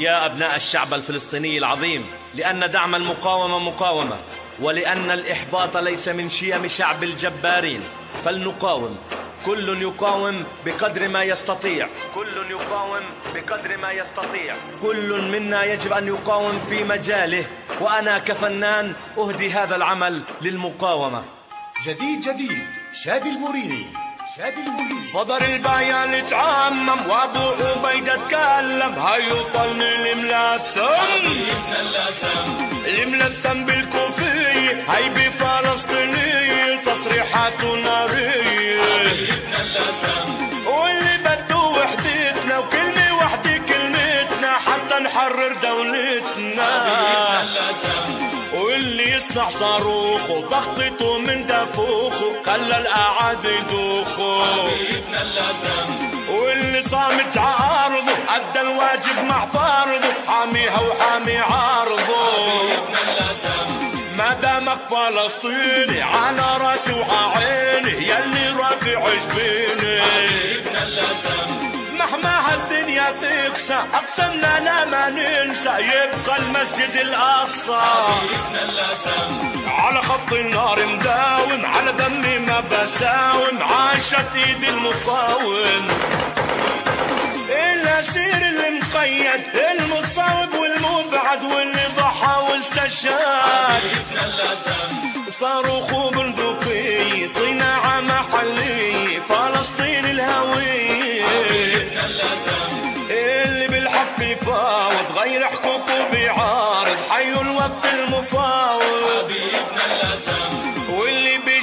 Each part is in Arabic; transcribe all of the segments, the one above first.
يا أبناء الشعب الفلسطيني العظيم لأن دعم المقاومة مقاومة ولأن الإحباط ليس من شيم شعب الجبارين. فلنقاوم. كل يقاوم بقدر ما يستطيع. كل يقاوم بقدر ما يستطيع. كل منا يجب أن يقاوم في مجاله وأنا كفنان أهدي هذا العمل للمقاومة. جديد جديد شادي الموريني. صدر البيان تعمم وابو عبيدة تكلم. هاي طن الملثم الملثم بالكوفية هاي بفلسطينية تصريحات نارية واللي بده وحدتنا وكلمة وحدة كلمتنا حتى نحرر دولتنا يصنع صاروخ وتخطيطه من دفوخه خلى القعاد يدوخه واللي صامت عارضه أدى الواجب مع فرضه حاميها وحامي عارضه ما دامك فلسطيني على راسي وعيني يلي رافع جبيني مهما هالدنيا تقسى أقسمنا لا ما ننسى. يبقى المسجد الأقصى. على خط النار مداوم على دمي ما بساوم. عاشت إيد المقاوم. الاسير اللي مقيد المصاب والمبعد واللي ضحى واستشهد صاروخ بندقي صناعة محلية. فلسطين الهوية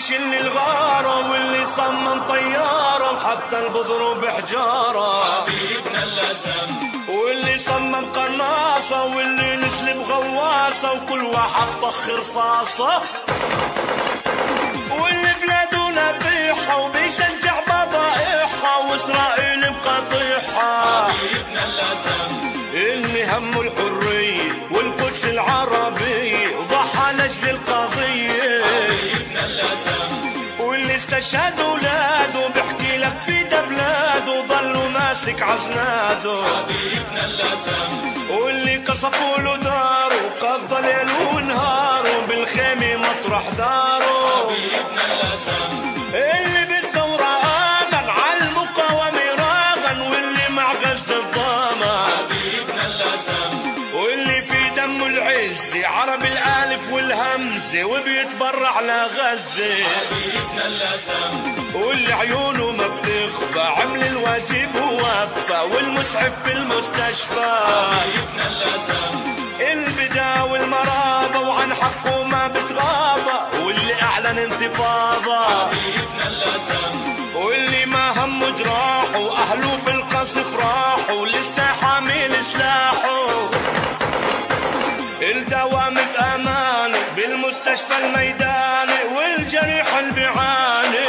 بيشل الغارة واللي صمم طيارة وحتى البذر بحجارة. واللي صمم قناصة واللي نسلب غواصة وكل واحد طخ رصاصة. واللي بلاده نبيحة وبيشجع بضائحها وإسرائيل مقاطيحها اللي همه الحرية والقدس العربية وضحى لأجل القضية. استشهد ولاده بحكي لك في بلاده ضلوا ماسك عزناده واللي قصفوا له داره قضى ليل ونهاره بالخيمة مطرح داره اللي العزة عرب الألف والهمزة وبيتبرع لغزة واللي عيونه ما بتخفى عمل الواجب ووفى والمسعف بالمستشفى البدا بالمستشفى الميداني والجريح اللي بيعاني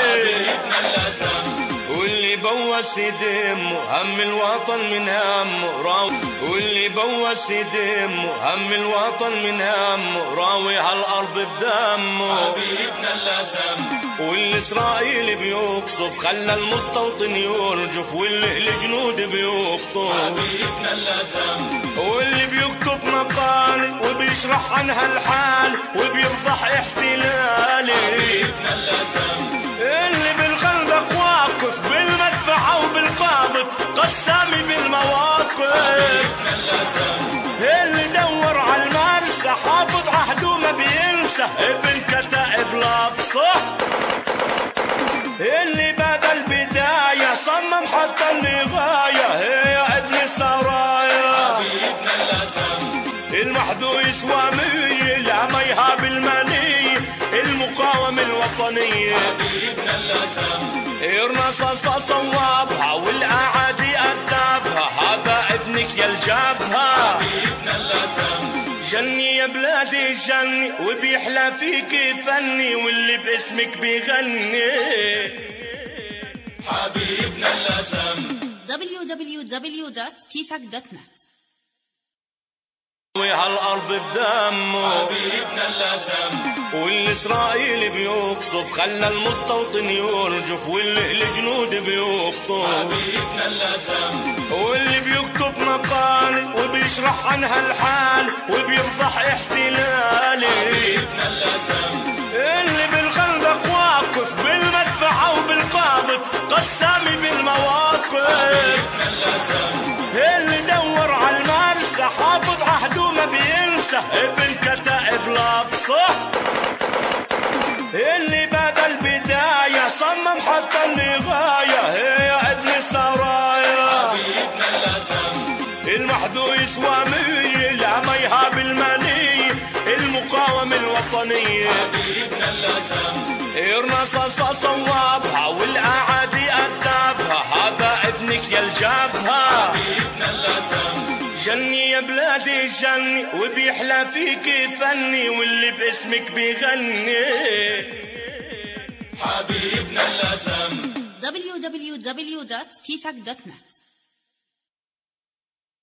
واللي بوس دمه هم الوطن من همه راوي. واللي بوس دمه هم الوطن من همه راوي هالأرض بدمه. والاسرائيلي بيقصف خلى المستوطن يرجف واللي الجنود بيخطف واللي بيكتب مقال وبيشرح عنها الحال وبيفضح احتلالي. اللي بالخندق واقف بالمدفع وبالقاذف قسامي بالمواقف. اللي دور على المرسى حافظ عهده ما بينسى. ابن كتائب الاقصى اللي بعد البداية صمم حتى النهاية المحدو يسوى مية لا ما يهاب المنية المقاومة الوطنية الرصاصة صوابها والأعادي أدابها هذا ابنك يا الجابها. جني يا بلادي جني وبيحلى فيك فني واللي باسمك بيغني. حبيبنا اللسم www.kifak.net هالأرض بدمه. حبيبنا اللسم والاسرائيلي بيقصف خلى المستوطن يرجف واللي الجنود بيخطف حبيبنا اللسم واللي بيكتب مقال وبي بيشرح عنها الحال وبيفضح احتلالي ابن كتائب الاقصى اللي بعد البداية صمم حتى النهاية هي ابن سرايا المحدو يسوى مية لا ما يهاب المنية. المقاومة الوطنية. الرصاصة صوابها والأعادي أدابها. هذا ابنك يا الجابها. جني يا بلادي جني وبيحلى فيك فني واللي باسمك بيغني. www.pfak.net